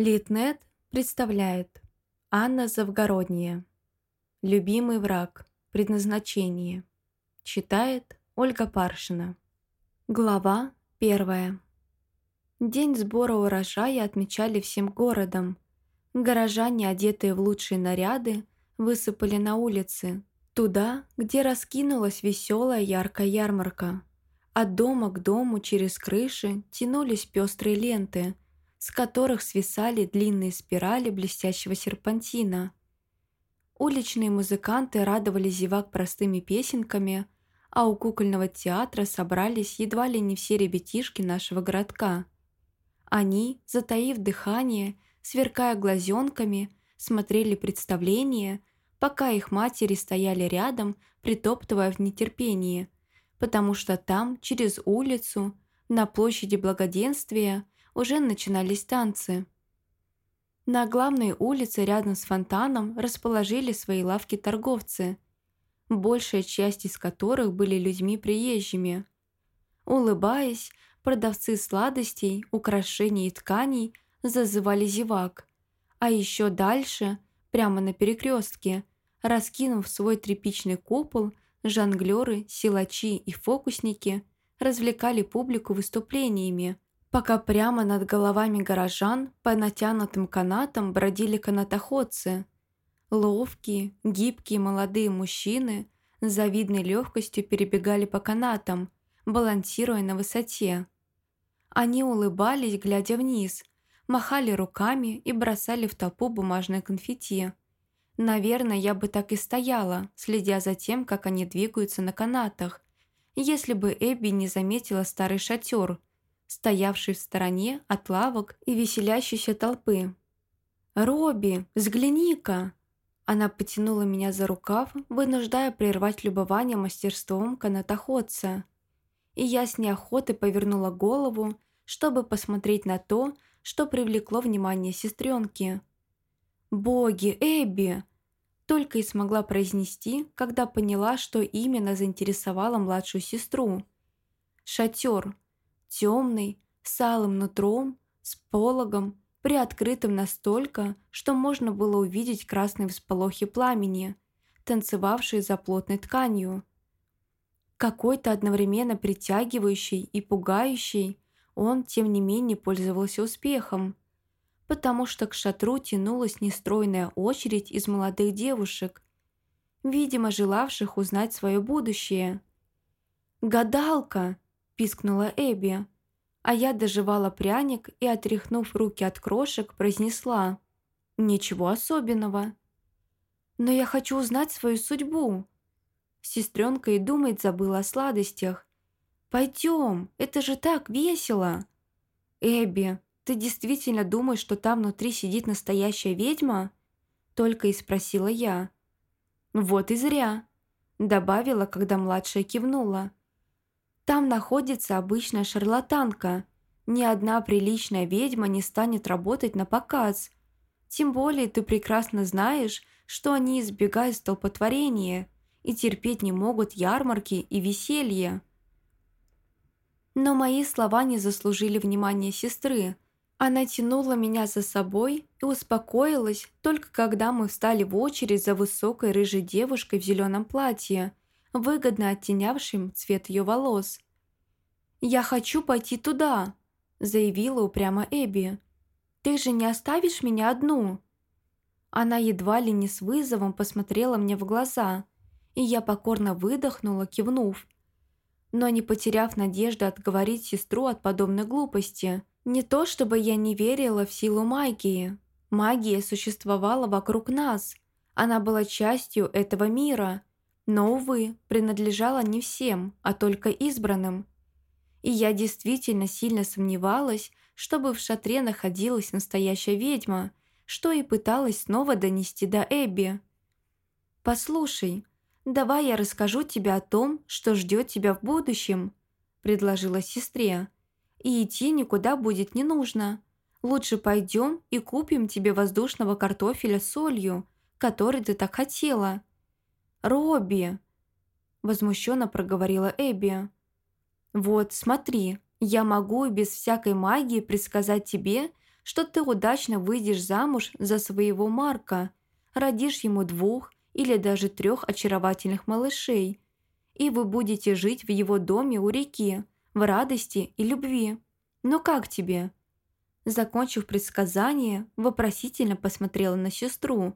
Литнет представляет Анна Завгородняя Любимый враг. Предназначение. Читает Ольга Паршина. Глава первая. День сбора урожая отмечали всем городом. Горожане, одетые в лучшие наряды, высыпали на улицы, туда, где раскинулась веселая яркая ярмарка. От дома к дому через крыши тянулись пестрые ленты – с которых свисали длинные спирали блестящего серпантина. Уличные музыканты радовали зевак простыми песенками, а у кукольного театра собрались едва ли не все ребятишки нашего городка. Они, затаив дыхание, сверкая глазенками, смотрели представление, пока их матери стояли рядом, притоптывая в нетерпении, потому что там, через улицу, на площади Благоденствия, уже начинались танцы. На главной улице рядом с фонтаном расположили свои лавки торговцы, большая часть из которых были людьми приезжими. Улыбаясь, продавцы сладостей, украшений и тканей зазывали зевак, а еще дальше, прямо на перекрестке, раскинув свой тряпичный купол, жонглеры, силачи и фокусники развлекали публику выступлениями – пока прямо над головами горожан по натянутым канатам бродили канатоходцы. Ловкие, гибкие молодые мужчины с завидной легкостью перебегали по канатам, балансируя на высоте. Они улыбались, глядя вниз, махали руками и бросали в толпу бумажное конфетти. Наверное, я бы так и стояла, следя за тем, как они двигаются на канатах, если бы Эбби не заметила старый шатер – стоявший в стороне от лавок и веселящейся толпы. «Робби, взгляни-ка!» Она потянула меня за рукав, вынуждая прервать любование мастерством канатоходца. И я с неохотой повернула голову, чтобы посмотреть на то, что привлекло внимание сестренки. «Боги, Эбби!» Только и смогла произнести, когда поняла, что именно заинтересовало младшую сестру. «Шатер», темный, с алым нутром, с пологом, приоткрытым настолько, что можно было увидеть красные всполохи пламени, танцевавшие за плотной тканью. Какой-то одновременно притягивающий и пугающий, он, тем не менее, пользовался успехом, потому что к шатру тянулась нестройная очередь из молодых девушек, видимо, желавших узнать свое будущее. «Гадалка!» Пискнула Эбби. А я доживала пряник и, отряхнув руки от крошек, произнесла «Ничего особенного». «Но я хочу узнать свою судьбу». Сестренка и думать забыла о сладостях. «Пойдем, это же так весело!» «Эбби, ты действительно думаешь, что там внутри сидит настоящая ведьма?» Только и спросила я. «Вот и зря», — добавила, когда младшая кивнула. Там находится обычная шарлатанка. Ни одна приличная ведьма не станет работать на показ. Тем более ты прекрасно знаешь, что они избегают столпотворения и терпеть не могут ярмарки и веселье. Но мои слова не заслужили внимания сестры. Она тянула меня за собой и успокоилась только когда мы встали в очередь за высокой рыжей девушкой в зеленом платье, выгодно оттенявшим цвет ее волос. «Я хочу пойти туда», – заявила упрямо Эбби. «Ты же не оставишь меня одну?» Она едва ли не с вызовом посмотрела мне в глаза, и я покорно выдохнула, кивнув. Но не потеряв надежды отговорить сестру от подобной глупости. Не то чтобы я не верила в силу магии. Магия существовала вокруг нас. Она была частью этого мира. Но, увы, принадлежала не всем, а только избранным – и я действительно сильно сомневалась, чтобы в шатре находилась настоящая ведьма, что и пыталась снова донести до Эбби. «Послушай, давай я расскажу тебе о том, что ждет тебя в будущем», предложила сестре. «И идти никуда будет не нужно. Лучше пойдем и купим тебе воздушного картофеля с солью, который ты так хотела». «Робби!» возмущенно проговорила Эбби. «Вот, смотри, я могу без всякой магии предсказать тебе, что ты удачно выйдешь замуж за своего Марка, родишь ему двух или даже трех очаровательных малышей, и вы будете жить в его доме у реки, в радости и любви. Ну как тебе?» Закончив предсказание, вопросительно посмотрела на сестру.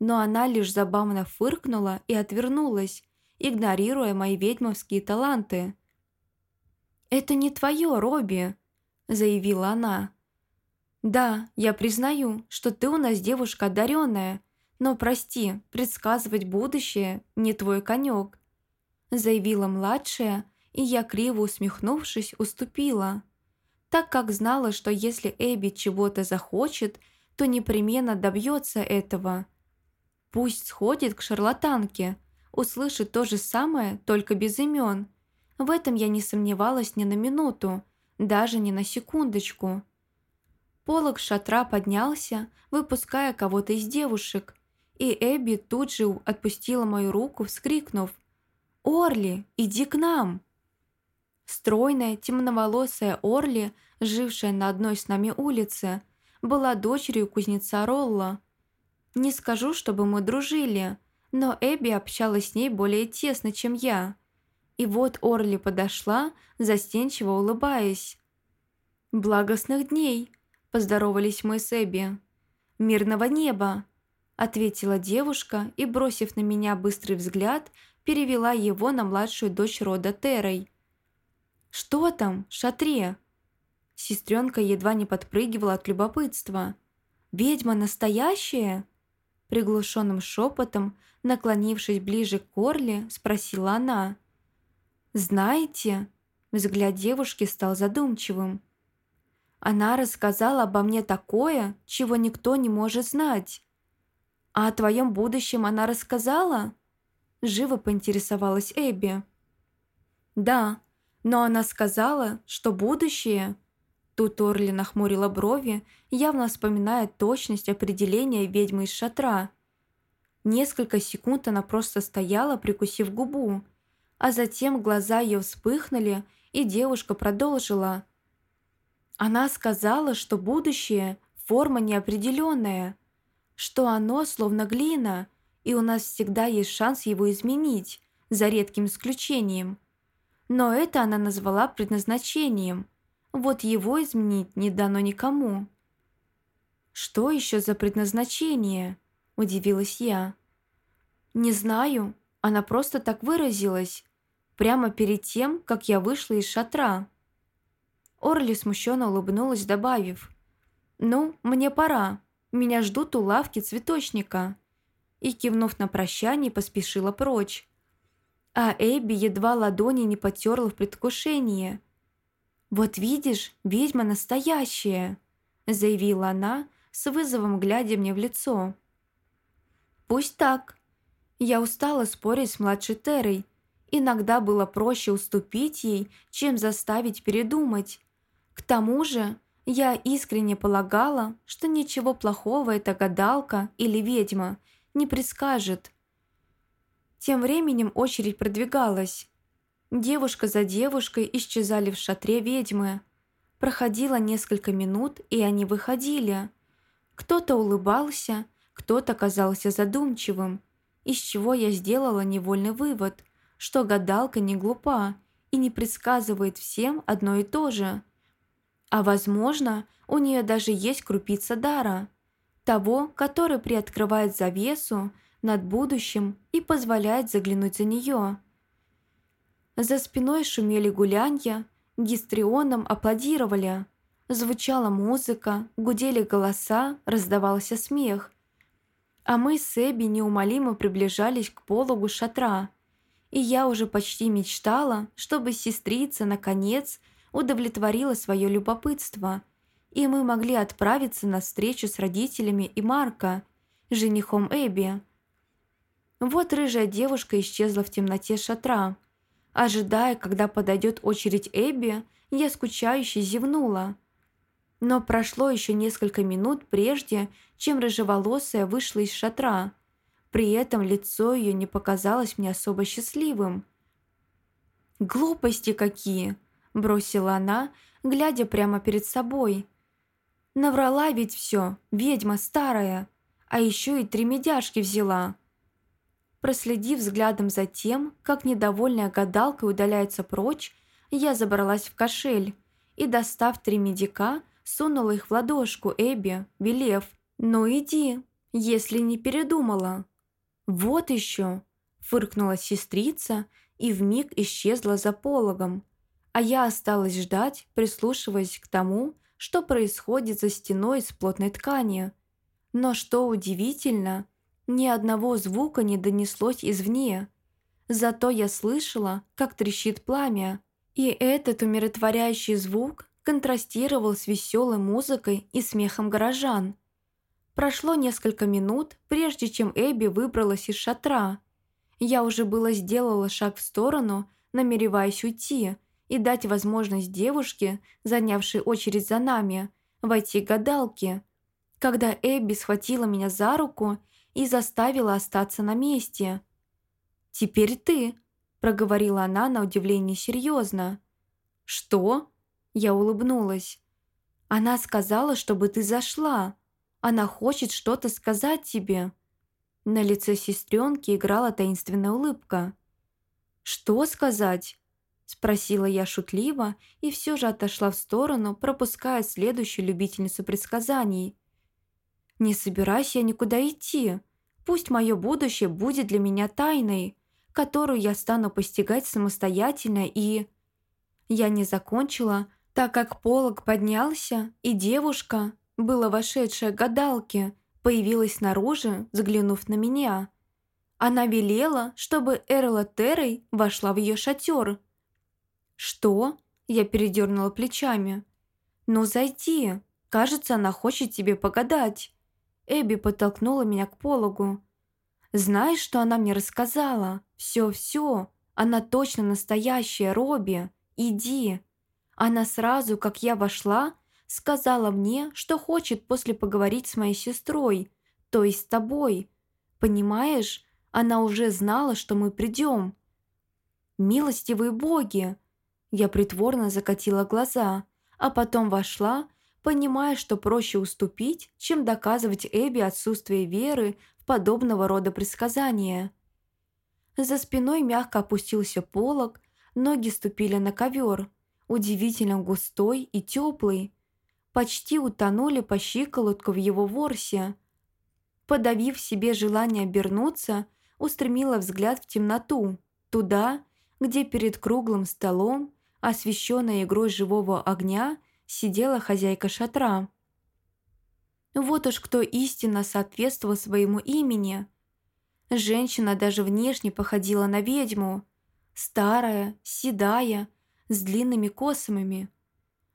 Но она лишь забавно фыркнула и отвернулась, игнорируя мои ведьмовские таланты. «Это не твое, Робби», – заявила она. «Да, я признаю, что ты у нас девушка одаренная, но прости, предсказывать будущее не твой конек», – заявила младшая, и я, криво усмехнувшись, уступила так как знала, что если Эбби чего-то захочет, то непременно добьется этого. Пусть сходит к шарлатанке, услышит то же самое, только без имен. В этом я не сомневалась ни на минуту, даже ни на секундочку. Полок шатра поднялся, выпуская кого-то из девушек, и Эбби тут же отпустила мою руку, вскрикнув «Орли, иди к нам!» Стройная, темноволосая Орли, жившая на одной с нами улице, была дочерью кузнеца Ролла. Не скажу, чтобы мы дружили, но Эбби общалась с ней более тесно, чем я. И вот Орли подошла, застенчиво улыбаясь. «Благостных дней!» – поздоровались мы с Эбби. «Мирного неба!» – ответила девушка и, бросив на меня быстрый взгляд, перевела его на младшую дочь рода Терой – «Что там, в шатре?» Сестренка едва не подпрыгивала от любопытства. «Ведьма настоящая?» Приглушенным шепотом, наклонившись ближе к Корле, спросила она. «Знаете?» Взгляд девушки стал задумчивым. «Она рассказала обо мне такое, чего никто не может знать. А о твоем будущем она рассказала?» Живо поинтересовалась Эбби. «Да, но она сказала, что будущее... Тут Орли нахмурила брови, явно вспоминая точность определения ведьмы из шатра. Несколько секунд она просто стояла, прикусив губу, а затем глаза ее вспыхнули, и девушка продолжила. Она сказала, что будущее – форма неопределенная, что оно словно глина, и у нас всегда есть шанс его изменить, за редким исключением – но это она назвала предназначением. Вот его изменить не дано никому. «Что еще за предназначение?» – удивилась я. «Не знаю, она просто так выразилась, прямо перед тем, как я вышла из шатра». Орли смущенно улыбнулась, добавив, «Ну, мне пора, меня ждут у лавки цветочника». И, кивнув на прощание, поспешила прочь а Эбби едва ладони не потерла в предвкушении. «Вот видишь, ведьма настоящая», – заявила она, с вызовом глядя мне в лицо. «Пусть так. Я устала спорить с младшей Терой. Иногда было проще уступить ей, чем заставить передумать. К тому же я искренне полагала, что ничего плохого эта гадалка или ведьма не предскажет». Тем временем очередь продвигалась. Девушка за девушкой исчезали в шатре ведьмы. Проходило несколько минут, и они выходили. Кто-то улыбался, кто-то казался задумчивым, из чего я сделала невольный вывод, что гадалка не глупа и не предсказывает всем одно и то же. А возможно, у нее даже есть крупица дара, того, который приоткрывает завесу, над будущим и позволяет заглянуть за нее. За спиной шумели гулянья, гистрионом аплодировали. Звучала музыка, гудели голоса, раздавался смех. А мы с Эбби неумолимо приближались к пологу шатра. И я уже почти мечтала, чтобы сестрица, наконец, удовлетворила свое любопытство, и мы могли отправиться на встречу с родителями и Марка, женихом Эбби. Вот рыжая девушка исчезла в темноте шатра. Ожидая, когда подойдет очередь Эбби, я скучающе зевнула. Но прошло еще несколько минут прежде, чем рыжеволосая вышла из шатра. При этом лицо ее не показалось мне особо счастливым. «Глупости какие!» – бросила она, глядя прямо перед собой. Наврала ведь все, ведьма старая, а еще и три медяшки взяла. Проследив взглядом за тем, как недовольная гадалка удаляется прочь, я забралась в кошель и, достав три медика, сунула их в ладошку Эбби, велев «Ну иди, если не передумала». «Вот еще!» – фыркнула сестрица и вмиг исчезла за пологом, а я осталась ждать, прислушиваясь к тому, что происходит за стеной из плотной ткани. Но что удивительно, ни одного звука не донеслось извне. Зато я слышала, как трещит пламя, и этот умиротворяющий звук контрастировал с веселой музыкой и смехом горожан. Прошло несколько минут, прежде чем Эбби выбралась из шатра. Я уже было сделала шаг в сторону, намереваясь уйти – и дать возможность девушке, занявшей очередь за нами, войти к гадалке. Когда Эбби схватила меня за руку и заставила остаться на месте. «Теперь ты», – проговорила она на удивление серьезно. «Что?» – я улыбнулась. «Она сказала, чтобы ты зашла. Она хочет что-то сказать тебе». На лице сестренки играла таинственная улыбка. «Что сказать?» Спросила я шутливо и все же отошла в сторону, пропуская следующую любительницу предсказаний. «Не собираюсь я никуда идти. Пусть мое будущее будет для меня тайной, которую я стану постигать самостоятельно и...» Я не закончила, так как полог поднялся, и девушка, была вошедшая к гадалке, появилась снаружи, взглянув на меня. Она велела, чтобы Эрла Террой вошла в ее шатер – «Что?» – я передернула плечами. «Ну зайди, кажется, она хочет тебе погадать». Эбби подтолкнула меня к пологу. «Знаешь, что она мне рассказала? Все-все, она точно настоящая, Робби. Иди». Она сразу, как я вошла, сказала мне, что хочет после поговорить с моей сестрой, то есть с тобой. Понимаешь, она уже знала, что мы придем. «Милостивые боги!» Я притворно закатила глаза, а потом вошла, понимая, что проще уступить, чем доказывать Эбби отсутствие веры в подобного рода предсказания. За спиной мягко опустился полог, ноги ступили на ковер, удивительно густой и теплый, почти утонули по щиколотку в его ворсе. Подавив себе желание обернуться, устремила взгляд в темноту, туда, где перед круглым столом освещенная игрой живого огня, сидела хозяйка шатра. Вот уж кто истинно соответствовал своему имени. Женщина даже внешне походила на ведьму. Старая, седая, с длинными косами,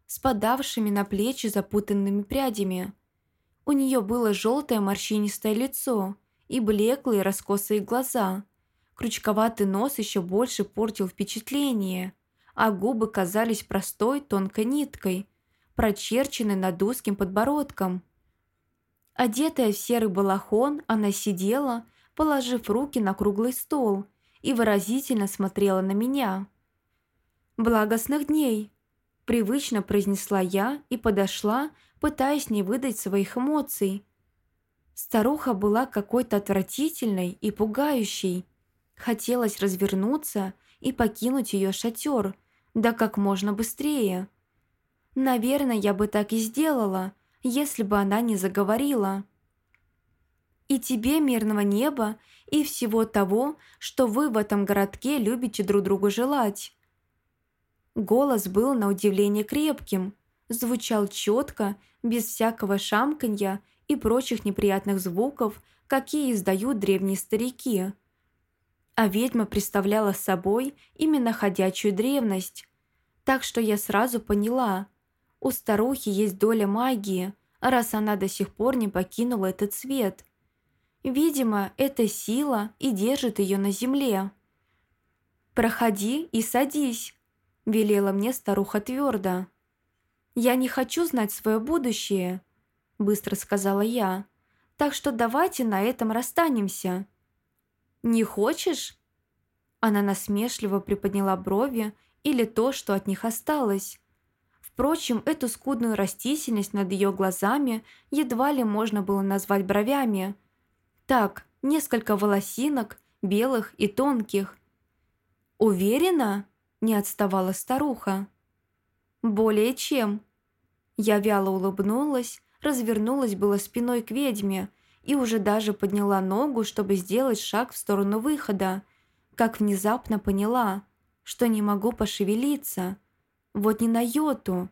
спадавшими на плечи запутанными прядями. У нее было желтое морщинистое лицо и блеклые раскосые глаза. Крючковатый нос еще больше портил впечатление – а губы казались простой тонкой ниткой, прочерченной над узким подбородком. Одетая в серый балахон, она сидела, положив руки на круглый стол и выразительно смотрела на меня. «Благостных дней!» – привычно произнесла я и подошла, пытаясь не выдать своих эмоций. Старуха была какой-то отвратительной и пугающей. Хотелось развернуться и покинуть ее шатер, да как можно быстрее. Наверное, я бы так и сделала, если бы она не заговорила. И тебе мирного неба и всего того, что вы в этом городке любите друг другу желать. Голос был на удивление крепким, звучал четко, без всякого шамканья и прочих неприятных звуков, какие издают древние старики. А ведьма представляла собой именно ходячую древность. Так что я сразу поняла, у старухи есть доля магии, раз она до сих пор не покинула этот свет. Видимо, эта сила и держит ее на земле. «Проходи и садись», – велела мне старуха твердо. «Я не хочу знать свое будущее», – быстро сказала я. «Так что давайте на этом расстанемся». «Не хочешь?» Она насмешливо приподняла брови или то, что от них осталось. Впрочем, эту скудную растительность над ее глазами едва ли можно было назвать бровями. Так, несколько волосинок, белых и тонких. «Уверена?» – не отставала старуха. «Более чем». Я вяло улыбнулась, развернулась было спиной к ведьме и уже даже подняла ногу, чтобы сделать шаг в сторону выхода, как внезапно поняла, что не могу пошевелиться. Вот не на йоту.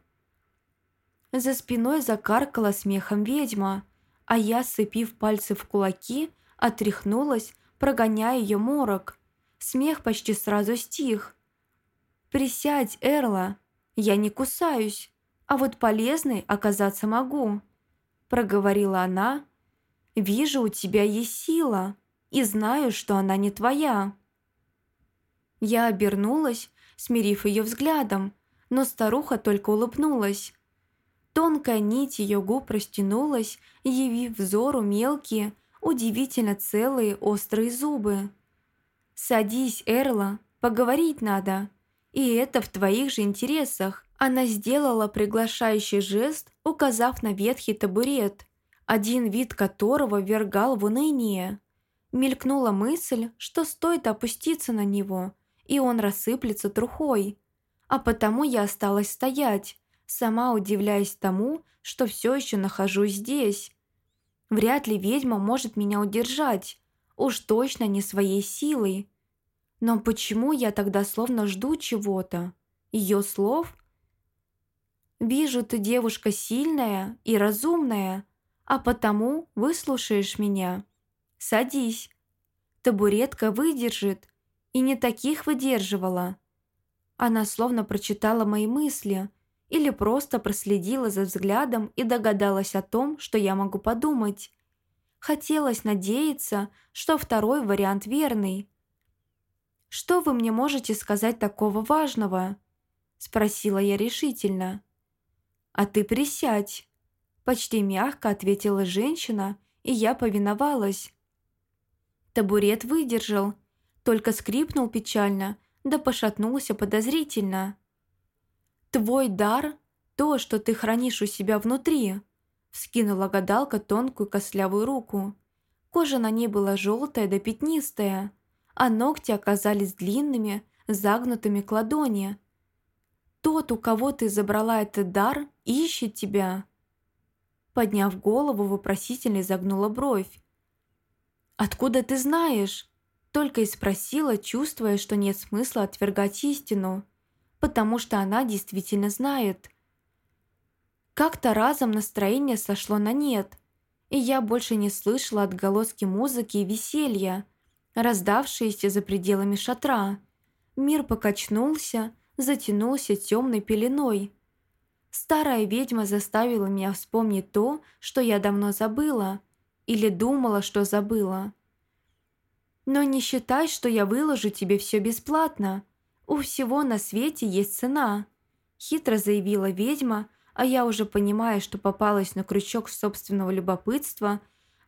За спиной закаркала смехом ведьма, а я, сцепив пальцы в кулаки, отряхнулась, прогоняя ее морок. Смех почти сразу стих. «Присядь, Эрла, я не кусаюсь, а вот полезной оказаться могу», проговорила она. «Вижу, у тебя есть сила, и знаю, что она не твоя». Я обернулась, смирив ее взглядом, но старуха только улыбнулась. Тонкая нить ее губ растянулась, явив взору мелкие, удивительно целые острые зубы. «Садись, Эрла, поговорить надо. И это в твоих же интересах». Она сделала приглашающий жест, указав на ветхий табурет, один вид которого вергал в уныние. Мелькнула мысль, что стоит опуститься на него, и он рассыплется трухой а потому я осталась стоять, сама удивляясь тому, что все еще нахожусь здесь. Вряд ли ведьма может меня удержать, уж точно не своей силой. Но почему я тогда словно жду чего-то? Ее слов? Вижу, ты девушка сильная и разумная, а потому выслушаешь меня. Садись. Табуретка выдержит, и не таких выдерживала. Она словно прочитала мои мысли или просто проследила за взглядом и догадалась о том, что я могу подумать. Хотелось надеяться, что второй вариант верный. «Что вы мне можете сказать такого важного?» – спросила я решительно. «А ты присядь», – почти мягко ответила женщина, и я повиновалась. Табурет выдержал, только скрипнул печально – да пошатнулся подозрительно. «Твой дар – то, что ты хранишь у себя внутри», – вскинула гадалка тонкую костлявую руку. Кожа на ней была желтая да пятнистая, а ногти оказались длинными, загнутыми к ладони. «Тот, у кого ты забрала этот дар, ищет тебя». Подняв голову, вопросительно загнула бровь. «Откуда ты знаешь?» Только и спросила, чувствуя, что нет смысла отвергать истину, потому что она действительно знает. Как-то разом настроение сошло на нет, и я больше не слышала отголоски музыки и веселья, раздавшиеся за пределами шатра. Мир покачнулся, затянулся темной пеленой. Старая ведьма заставила меня вспомнить то, что я давно забыла, или думала, что забыла. Но не считай, что я выложу тебе все бесплатно. У всего на свете есть цена», – хитро заявила ведьма, а я уже понимая, что попалась на крючок собственного любопытства,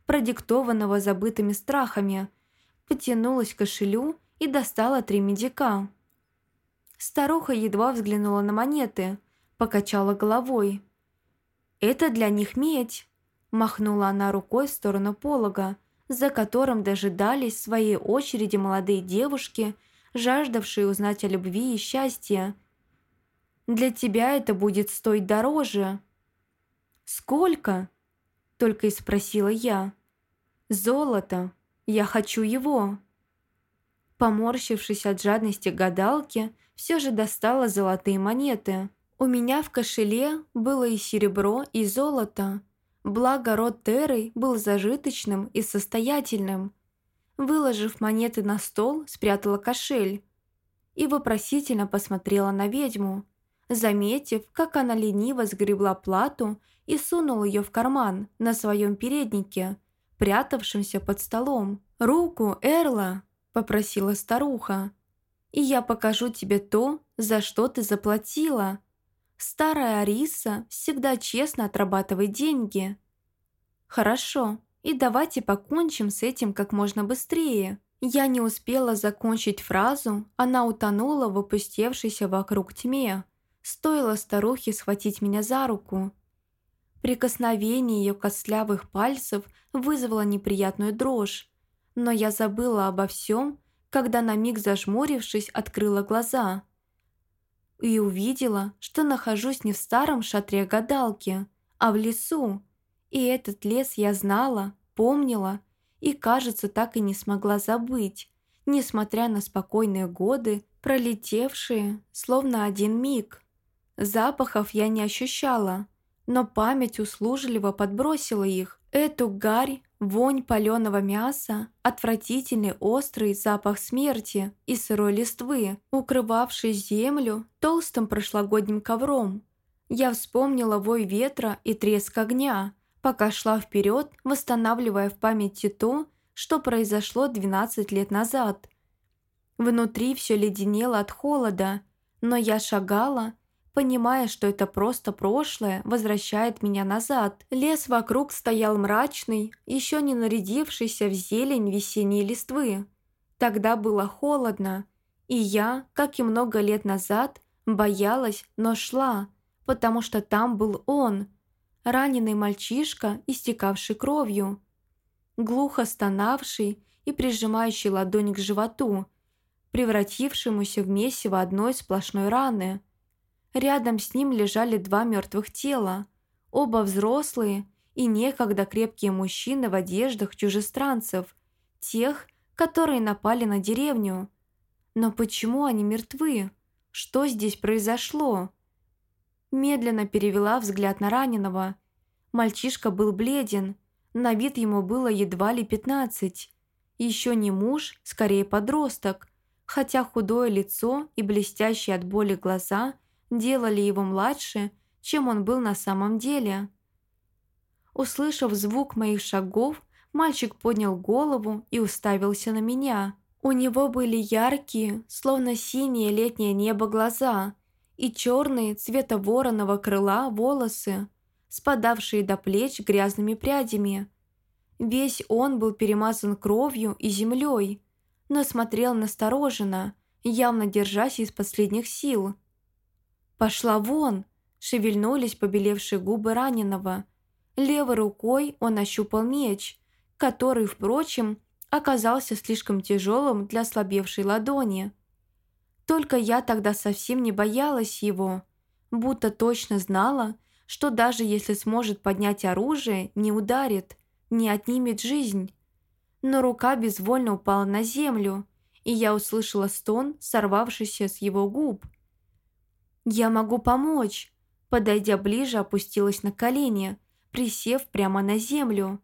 продиктованного забытыми страхами, потянулась к кошелю и достала три медика. Старуха едва взглянула на монеты, покачала головой. «Это для них медь», – махнула она рукой в сторону полога, за которым дожидались в своей очереди молодые девушки, жаждавшие узнать о любви и счастье. «Для тебя это будет стоить дороже». «Сколько?» – только и спросила я. «Золото. Я хочу его». Поморщившись от жадности гадалки, все же достала золотые монеты. У меня в кошеле было и серебро, и золото – Благо род Терры был зажиточным и состоятельным. Выложив монеты на стол, спрятала кошель и вопросительно посмотрела на ведьму, заметив, как она лениво сгребла плату и сунула ее в карман на своем переднике, прятавшемся под столом. «Руку, Эрла!» – попросила старуха. «И я покажу тебе то, за что ты заплатила». Старая Ариса всегда честно отрабатывает деньги. Хорошо, и давайте покончим с этим как можно быстрее. Я не успела закончить фразу, она утонула в опустевшейся вокруг тьме. Стоило старухе схватить меня за руку. Прикосновение ее костлявых пальцев вызвало неприятную дрожь, но я забыла обо всем, когда на миг зажмурившись, открыла глаза. И увидела, что нахожусь не в старом шатре гадалки, а в лесу. И этот лес я знала, помнила и, кажется, так и не смогла забыть, несмотря на спокойные годы, пролетевшие, словно один миг. Запахов я не ощущала, но память услужливо подбросила их. Эту гарь, вонь паленого мяса, отвратительный острый запах смерти и сырой листвы, укрывавший землю толстым прошлогодним ковром. Я вспомнила вой ветра и треск огня, пока шла вперед, восстанавливая в памяти то, что произошло 12 лет назад. Внутри все леденело от холода, но я шагала, понимая, что это просто прошлое возвращает меня назад. Лес вокруг стоял мрачный, еще не нарядившийся в зелень весенней листвы. Тогда было холодно, и я, как и много лет назад, боялась, но шла, потому что там был он, раненый мальчишка, истекавший кровью, глухо стонавший и прижимающий ладонь к животу, превратившемуся в месиво одной сплошной раны – Рядом с ним лежали два мертвых тела, оба взрослые и некогда крепкие мужчины в одеждах чужестранцев, тех, которые напали на деревню. Но почему они мертвы? Что здесь произошло? Медленно перевела взгляд на раненого. Мальчишка был бледен, на вид ему было едва ли пятнадцать. Еще не муж, скорее подросток, хотя худое лицо и блестящие от боли глаза делали его младше, чем он был на самом деле. Услышав звук моих шагов, мальчик поднял голову и уставился на меня. У него были яркие, словно синее летнее небо глаза и черные цвета вороного крыла волосы, спадавшие до плеч грязными прядями. Весь он был перемазан кровью и землей, но смотрел настороженно, явно держась из последних сил – «Пошла вон!» – шевельнулись побелевшие губы раненого. Левой рукой он ощупал меч, который, впрочем, оказался слишком тяжелым для ослабевшей ладони. Только я тогда совсем не боялась его, будто точно знала, что даже если сможет поднять оружие, не ударит, не отнимет жизнь. Но рука безвольно упала на землю, и я услышала стон, сорвавшийся с его губ. «Я могу помочь!» Подойдя ближе, опустилась на колени, присев прямо на землю.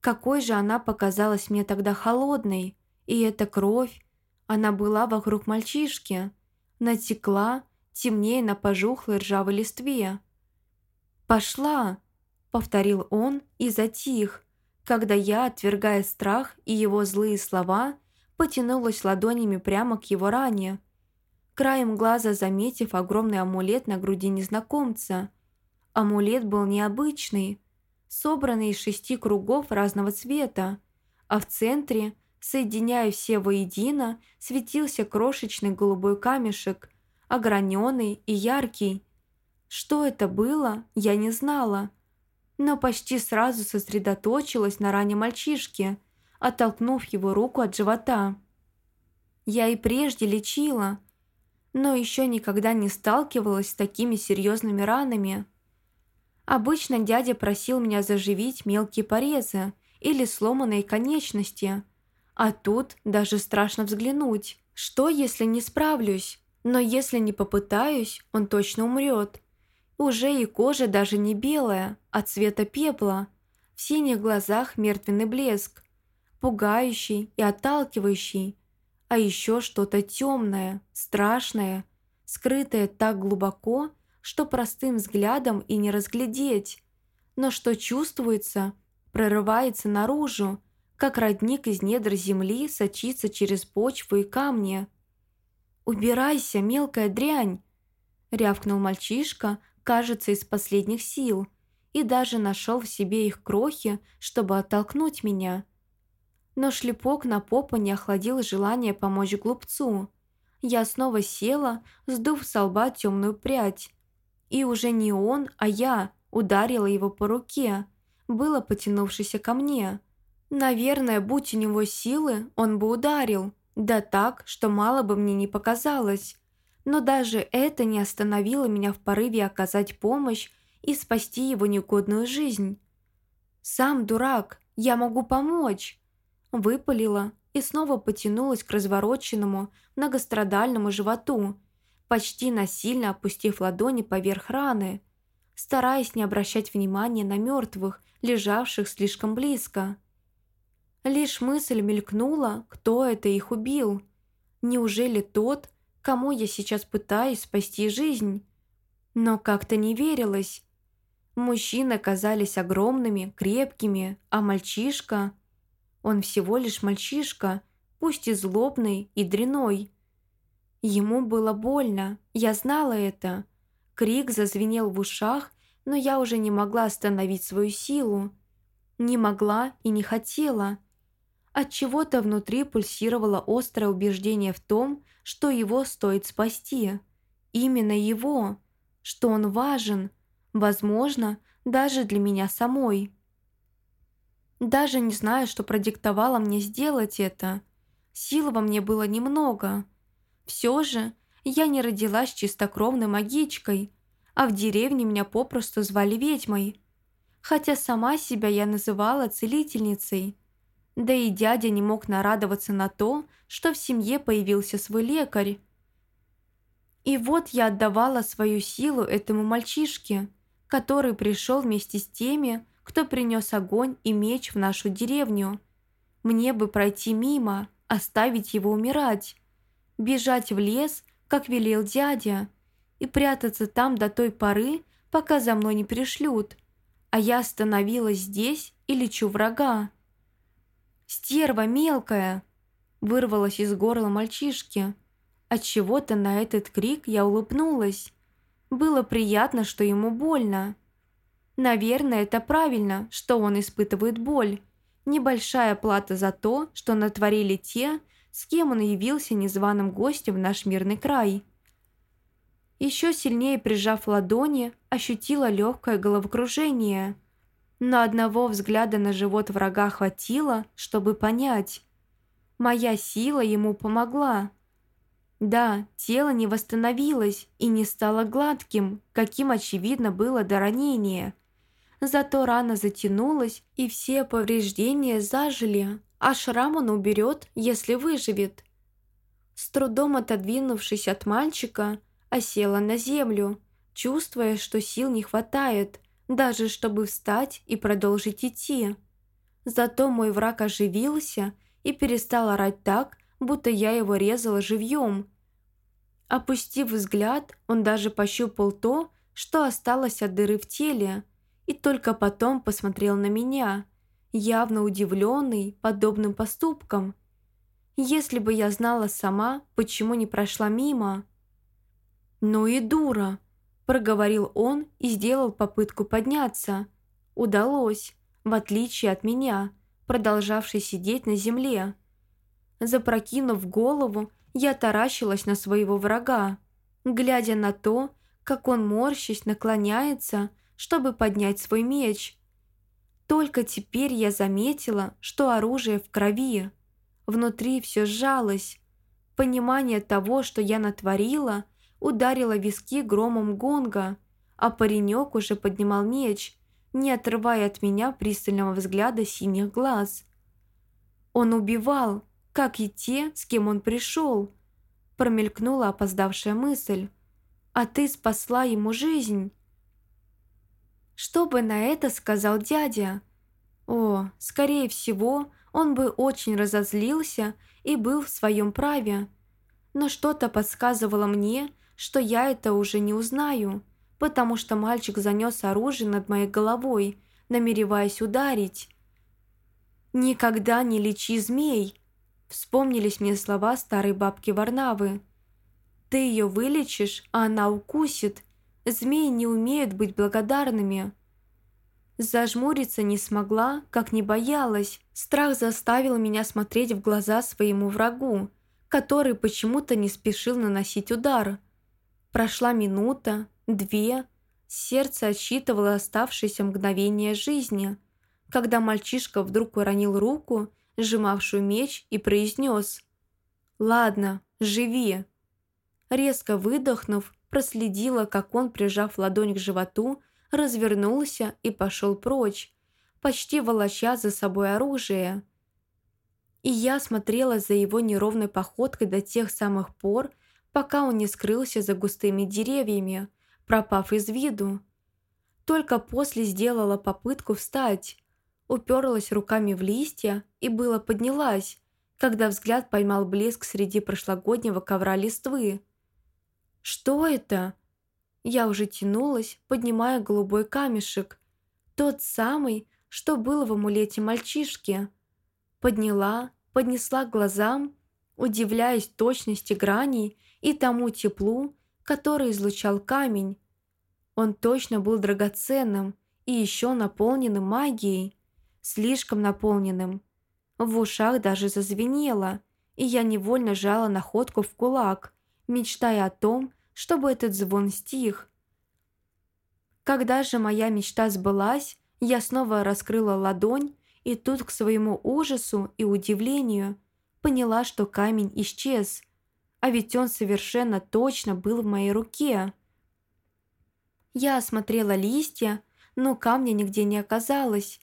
Какой же она показалась мне тогда холодной, и эта кровь, она была вокруг мальчишки, натекла, темнее на пожухлой ржавой листве. «Пошла!» — повторил он и затих, когда я, отвергая страх и его злые слова, потянулась ладонями прямо к его ране, краем глаза заметив огромный амулет на груди незнакомца. Амулет был необычный, собранный из шести кругов разного цвета, а в центре, соединяя все воедино, светился крошечный голубой камешек, ограненный и яркий. Что это было, я не знала, но почти сразу сосредоточилась на ране мальчишки, оттолкнув его руку от живота. Я и прежде лечила, но еще никогда не сталкивалась с такими серьезными ранами. Обычно дядя просил меня заживить мелкие порезы или сломанные конечности, а тут даже страшно взглянуть. Что, если не справлюсь? Но если не попытаюсь, он точно умрет. Уже и кожа даже не белая, а цвета пепла. В синих глазах мертвенный блеск, пугающий и отталкивающий, а еще что-то темное, страшное, скрытое так глубоко, что простым взглядом и не разглядеть, но что чувствуется, прорывается наружу, как родник из недр земли сочится через почву и камни. «Убирайся, мелкая дрянь!» — рявкнул мальчишка, кажется, из последних сил, и даже нашел в себе их крохи, чтобы оттолкнуть меня — но шлепок на попу не охладил желание помочь глупцу. Я снова села, сдув с лба темную прядь. И уже не он, а я ударила его по руке, было потянувшийся ко мне. Наверное, будь у него силы, он бы ударил, да так, что мало бы мне не показалось. Но даже это не остановило меня в порыве оказать помощь и спасти его негодную жизнь. «Сам дурак, я могу помочь!» Выпалила и снова потянулась к развороченному, многострадальному животу, почти насильно опустив ладони поверх раны, стараясь не обращать внимания на мертвых, лежавших слишком близко. Лишь мысль мелькнула, кто это их убил. Неужели тот, кому я сейчас пытаюсь спасти жизнь? Но как-то не верилось. Мужчины казались огромными, крепкими, а мальчишка... Он всего лишь мальчишка, пусть и злобный, и дряной. Ему было больно, я знала это. Крик зазвенел в ушах, но я уже не могла остановить свою силу. Не могла и не хотела. От чего то внутри пульсировало острое убеждение в том, что его стоит спасти. Именно его, что он важен, возможно, даже для меня самой. Даже не знаю, что продиктовало мне сделать это. Сил во мне было немного. Все же я не родилась чистокровной магичкой, а в деревне меня попросту звали ведьмой. Хотя сама себя я называла целительницей. Да и дядя не мог нарадоваться на то, что в семье появился свой лекарь. И вот я отдавала свою силу этому мальчишке, который пришел вместе с теми, кто принес огонь и меч в нашу деревню. Мне бы пройти мимо, оставить его умирать, бежать в лес, как велел дядя, и прятаться там до той поры, пока за мной не пришлют, а я остановилась здесь и лечу врага. «Стерва мелкая!» вырвалась из горла мальчишки. От чего то на этот крик я улыбнулась. Было приятно, что ему больно. Наверное, это правильно, что он испытывает боль. Небольшая плата за то, что натворили те, с кем он явился незваным гостем в наш мирный край. Еще сильнее прижав ладони, ощутила легкое головокружение. Но одного взгляда на живот врага хватило, чтобы понять. Моя сила ему помогла. Да, тело не восстановилось и не стало гладким, каким очевидно было до ранения – Зато рана затянулась, и все повреждения зажили, а шрам он уберет, если выживет. С трудом отодвинувшись от мальчика, осела на землю, чувствуя, что сил не хватает, даже чтобы встать и продолжить идти. Зато мой враг оживился и перестал орать так, будто я его резала живьем. Опустив взгляд, он даже пощупал то, что осталось от дыры в теле – и только потом посмотрел на меня, явно удивленный подобным поступком. Если бы я знала сама, почему не прошла мимо. «Ну и дура!» – проговорил он и сделал попытку подняться. Удалось, в отличие от меня, продолжавшей сидеть на земле. Запрокинув голову, я таращилась на своего врага, глядя на то, как он, морщись, наклоняется – чтобы поднять свой меч. Только теперь я заметила, что оружие в крови. Внутри все сжалось. Понимание того, что я натворила, ударило виски громом гонга, а паренек уже поднимал меч, не отрывая от меня пристального взгляда синих глаз. Он убивал, как и те, с кем он пришел. Промелькнула опоздавшая мысль. А ты спасла ему жизнь. Что бы на это сказал дядя? О, скорее всего, он бы очень разозлился и был в своем праве. Но что-то подсказывало мне, что я это уже не узнаю, потому что мальчик занес оружие над моей головой, намереваясь ударить. «Никогда не лечи змей!» Вспомнились мне слова старой бабки Варнавы. «Ты ее вылечишь, а она укусит, Змеи не умеют быть благодарными. Зажмуриться не смогла, как не боялась. Страх заставил меня смотреть в глаза своему врагу, который почему-то не спешил наносить удар. Прошла минута, две, сердце отсчитывало оставшиеся мгновения жизни, когда мальчишка вдруг уронил руку, сжимавшую меч, и произнес «Ладно, живи». Резко выдохнув, проследила, как он, прижав ладонь к животу, развернулся и пошел прочь, почти волоча за собой оружие. И я смотрела за его неровной походкой до тех самых пор, пока он не скрылся за густыми деревьями, пропав из виду. Только после сделала попытку встать, уперлась руками в листья и было поднялась, когда взгляд поймал блеск среди прошлогоднего ковра листвы. «Что это?» Я уже тянулась, поднимая голубой камешек. Тот самый, что был в амулете мальчишки. Подняла, поднесла к глазам, удивляясь точности граней и тому теплу, который излучал камень. Он точно был драгоценным и еще наполненным магией, слишком наполненным. В ушах даже зазвенело, и я невольно жала находку в кулак, мечтая о том, чтобы этот звон стих. Когда же моя мечта сбылась, я снова раскрыла ладонь и тут к своему ужасу и удивлению поняла, что камень исчез, а ведь он совершенно точно был в моей руке. Я осмотрела листья, но камня нигде не оказалось.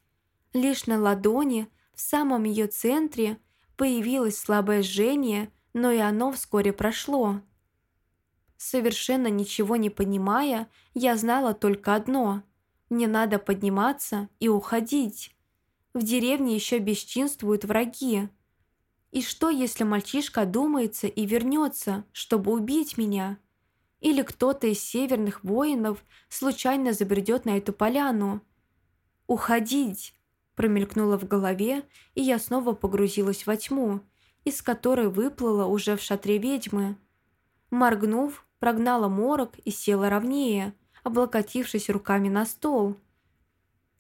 Лишь на ладони, в самом ее центре, появилось слабое жжение, но и оно вскоре прошло. Совершенно ничего не понимая, я знала только одно – мне надо подниматься и уходить. В деревне еще бесчинствуют враги. И что, если мальчишка думается и вернется, чтобы убить меня? Или кто-то из северных воинов случайно забредет на эту поляну? «Уходить!» промелькнуло в голове, и я снова погрузилась во тьму, из которой выплыла уже в шатре ведьмы. Моргнув, прогнала морок и села ровнее – облокотившись руками на стол.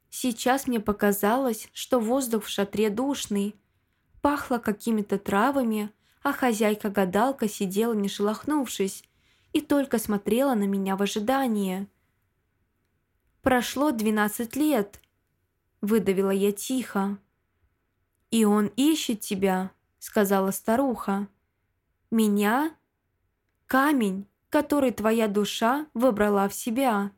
Сейчас мне показалось, что воздух в шатре душный. Пахло какими-то травами, а хозяйка-гадалка сидела не шелохнувшись и только смотрела на меня в ожидании. «Прошло двенадцать лет», — выдавила я тихо. «И он ищет тебя», — сказала старуха. «Меня? Камень, который твоя душа выбрала в себя.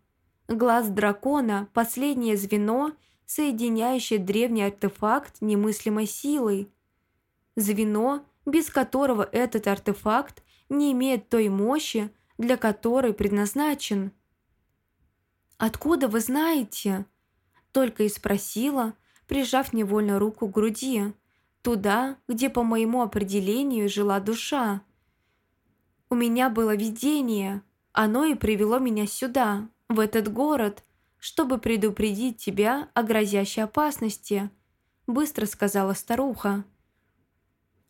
Глаз дракона – последнее звено, соединяющее древний артефакт немыслимой силой. Звено, без которого этот артефакт не имеет той мощи, для которой предназначен. «Откуда вы знаете?» Только и спросила, прижав невольно руку к груди, туда, где по моему определению жила душа. У меня было видение. Оно и привело меня сюда, в этот город, чтобы предупредить тебя о грозящей опасности», – быстро сказала старуха.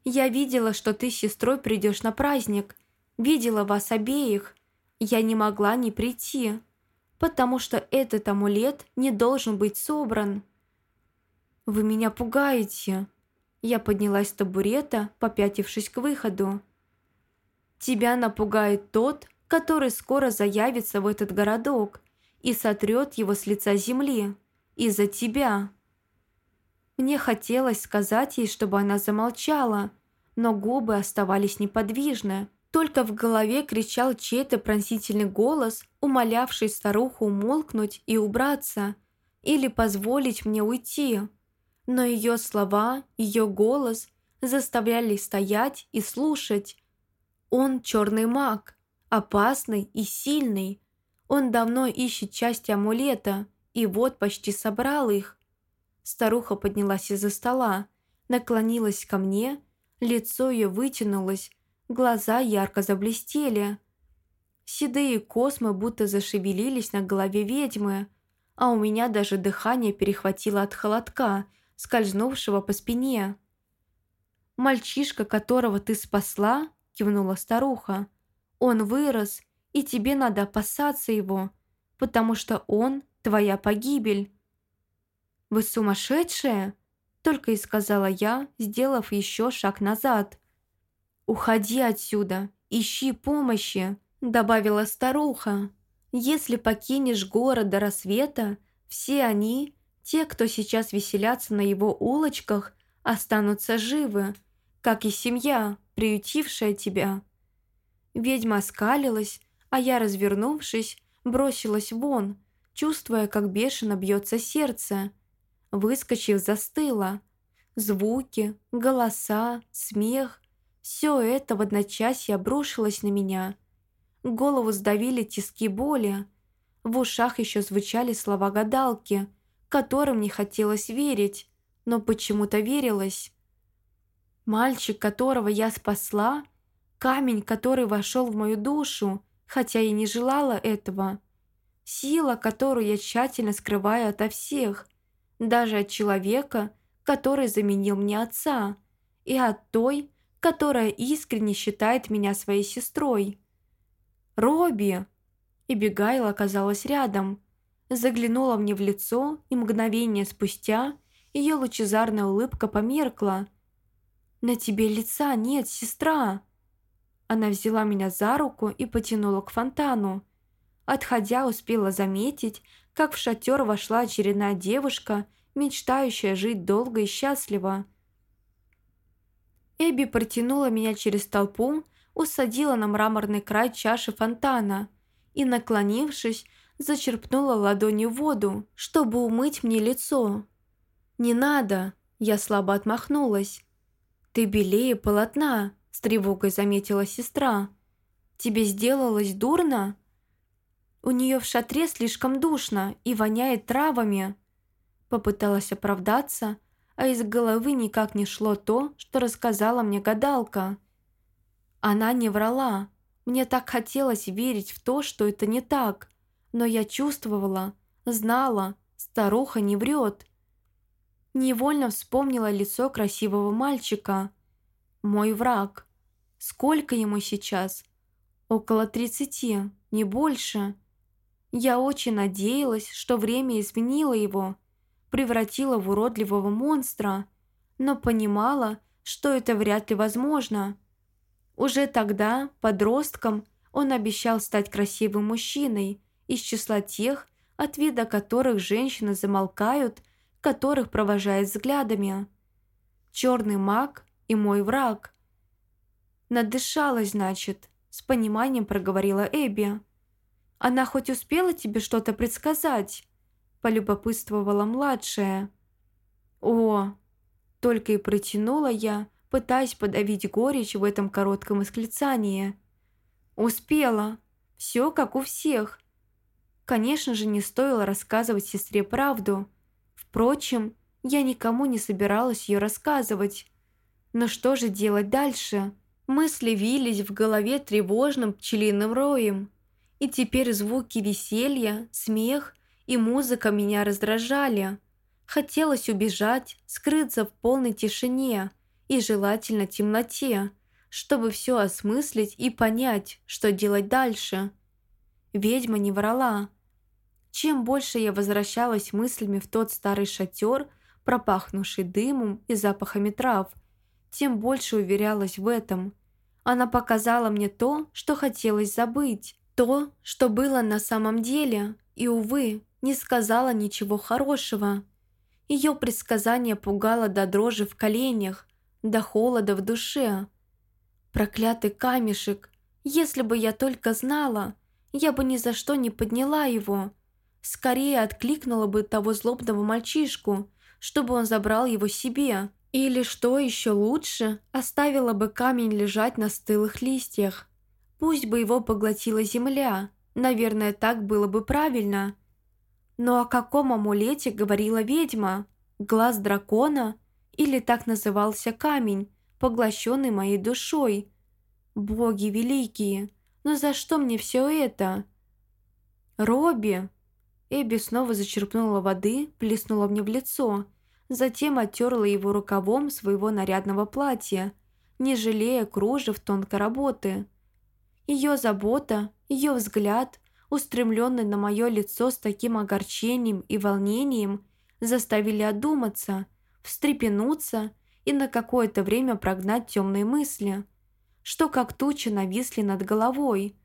«Я видела, что ты с сестрой придешь на праздник. Видела вас обеих. Я не могла не прийти, потому что этот амулет не должен быть собран». «Вы меня пугаете». Я поднялась с табурета, попятившись к выходу. Тебя напугает тот, который скоро заявится в этот городок и сотрет его с лица земли. Из-за тебя. Мне хотелось сказать ей, чтобы она замолчала, но губы оставались неподвижны. Только в голове кричал чей-то пронзительный голос, умолявший старуху умолкнуть и убраться, или позволить мне уйти. Но ее слова, ее голос заставляли стоять и слушать, он черный маг, опасный и сильный. Он давно ищет части амулета, и вот почти собрал их. Старуха поднялась из-за стола, наклонилась ко мне, лицо ее вытянулось, глаза ярко заблестели. Седые космы будто зашевелились на голове ведьмы, а у меня даже дыхание перехватило от холодка, скользнувшего по спине. «Мальчишка, которого ты спасла?» – кивнула старуха. «Он вырос, и тебе надо опасаться его, потому что он – твоя погибель». «Вы сумасшедшая?» – только и сказала я, сделав еще шаг назад. «Уходи отсюда, ищи помощи», — добавила старуха. «Если покинешь город до рассвета, все они, те, кто сейчас веселятся на его улочках, останутся живы, как и семья, приютившая тебя». Ведьма скалилась, а я, развернувшись, бросилась вон, чувствуя, как бешено бьется сердце. Выскочив, застыла. Звуки, голоса, смех – все это в одночасье обрушилось на меня. Голову сдавили тиски боли. В ушах еще звучали слова гадалки, которым не хотелось верить, но почему-то верилось. Мальчик, которого я спасла, камень, который вошел в мою душу, хотя и не желала этого. Сила, которую я тщательно скрываю ото всех, даже от человека, который заменил мне отца, и от той, которая искренне считает меня своей сестрой. «Робби!» И Бегайл оказалась рядом, заглянула мне в лицо, и мгновение спустя ее лучезарная улыбка померкла. «На тебе лица нет, сестра!» Она взяла меня за руку и потянула к фонтану. Отходя, успела заметить, как в шатер вошла очередная девушка, мечтающая жить долго и счастливо. Эбби протянула меня через толпу, усадила на мраморный край чаши фонтана и, наклонившись, зачерпнула ладонью воду, чтобы умыть мне лицо. «Не надо!» – я слабо отмахнулась. «Ты белее полотна!» с тревогой заметила сестра. «Тебе сделалось дурно?» «У нее в шатре слишком душно и воняет травами». Попыталась оправдаться, а из головы никак не шло то, что рассказала мне гадалка. Она не врала. Мне так хотелось верить в то, что это не так, но я чувствовала, знала, старуха не врет. Невольно вспомнила лицо красивого мальчика – мой враг. Сколько ему сейчас? Около тридцати, не больше. Я очень надеялась, что время изменило его, превратило в уродливого монстра, но понимала, что это вряд ли возможно. Уже тогда, подростком, он обещал стать красивым мужчиной из числа тех, от вида которых женщины замолкают, которых провожают взглядами. Черный маг и мой враг. Надышалась, значит, с пониманием проговорила Эбби. Она хоть успела тебе что-то предсказать? Полюбопытствовала младшая. О, только и протянула я, пытаясь подавить горечь в этом коротком восклицании. Успела. Все как у всех. Конечно же, не стоило рассказывать сестре правду. Впрочем, я никому не собиралась ее рассказывать. Но что же делать дальше? Мысли вились в голове тревожным пчелиным роем. И теперь звуки веселья, смех и музыка меня раздражали. Хотелось убежать, скрыться в полной тишине и желательно темноте, чтобы все осмыслить и понять, что делать дальше. Ведьма не врала. Чем больше я возвращалась мыслями в тот старый шатер, пропахнувший дымом и запахами трав – тем больше уверялась в этом. Она показала мне то, что хотелось забыть, то, что было на самом деле, и, увы, не сказала ничего хорошего. Ее предсказание пугало до дрожи в коленях, до холода в душе. Проклятый камешек, если бы я только знала, я бы ни за что не подняла его. Скорее откликнула бы того злобного мальчишку, чтобы он забрал его себе. Или, что еще лучше, оставила бы камень лежать на стылых листьях. Пусть бы его поглотила земля, наверное, так было бы правильно. Но о каком амулете говорила ведьма? Глаз дракона? Или так назывался камень, поглощенный моей душой? Боги великие, но за что мне все это? Робби! Эбби снова зачерпнула воды, плеснула мне в лицо – затем оттерла его рукавом своего нарядного платья, не жалея кружев тонкой работы. Ее забота, ее взгляд, устремленный на мое лицо с таким огорчением и волнением, заставили одуматься, встрепенуться и на какое-то время прогнать темные мысли. что как тучи нависли над головой.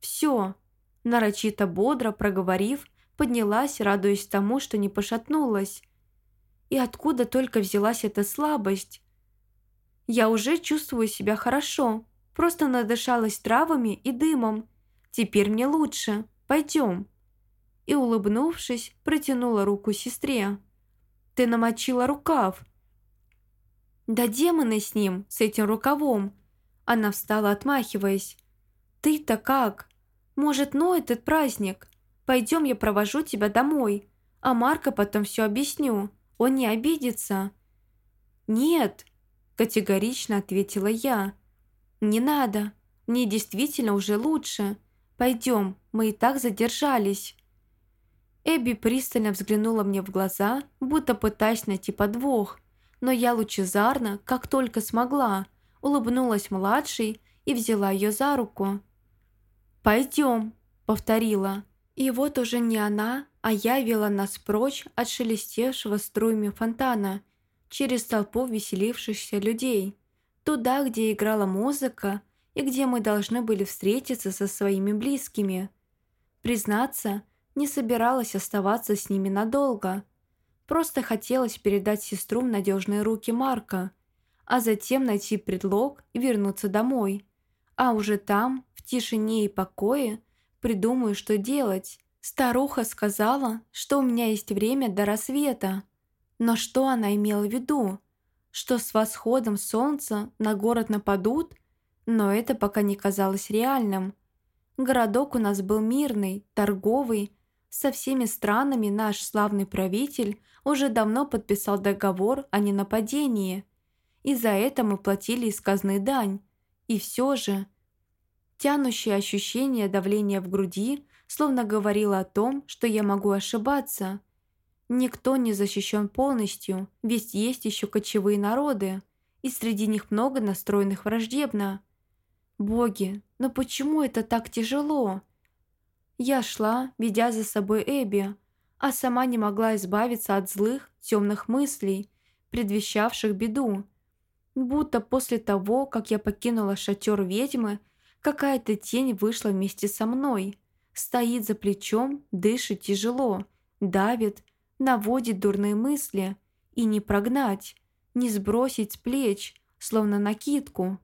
«Все», – нарочито бодро проговорив, поднялась, радуясь тому, что не пошатнулась. И откуда только взялась эта слабость? Я уже чувствую себя хорошо, просто надышалась травами и дымом. Теперь мне лучше, пойдем. И, улыбнувшись, протянула руку сестре. «Ты намочила рукав», «Да демоны с ним, с этим рукавом!» Она встала, отмахиваясь. «Ты-то как? Может, ну этот праздник? Пойдем, я провожу тебя домой, а Марка потом все объясню. Он не обидится». «Нет», – категорично ответила я. «Не надо. Мне действительно уже лучше. Пойдем, мы и так задержались». Эбби пристально взглянула мне в глаза, будто пытаясь найти подвох – но я лучезарно, как только смогла, улыбнулась младшей и взяла ее за руку. «Пойдем», — повторила. И вот уже не она, а я вела нас прочь от шелестевшего струями фонтана, через толпу веселившихся людей, туда, где играла музыка и где мы должны были встретиться со своими близкими. Признаться, не собиралась оставаться с ними надолго — Просто хотелось передать сестру в надежные руки Марка, а затем найти предлог и вернуться домой. А уже там, тишине и покое, придумаю, что делать. Старуха сказала, что у меня есть время до рассвета. Но что она имела в виду? Что с восходом солнца на город нападут? Но это пока не казалось реальным. Городок у нас был мирный, торговый, со всеми странами наш славный правитель уже давно подписал договор о ненападении, и за это мы платили из казны дань. И все же... Тянущее ощущение давления в груди словно говорило о том, что я могу ошибаться. Никто не защищен полностью, ведь есть еще кочевые народы, и среди них много настроенных враждебно. Боги, но почему это так тяжело? Я шла, ведя за собой Эбби, а сама не могла избавиться от злых, темных мыслей, предвещавших беду. Будто после того, как я покинула шатер ведьмы, какая-то тень вышла вместе со мной. Стоит за плечом, дышит тяжело, давит, наводит дурные мысли. И не прогнать, не сбросить с плеч, словно накидку.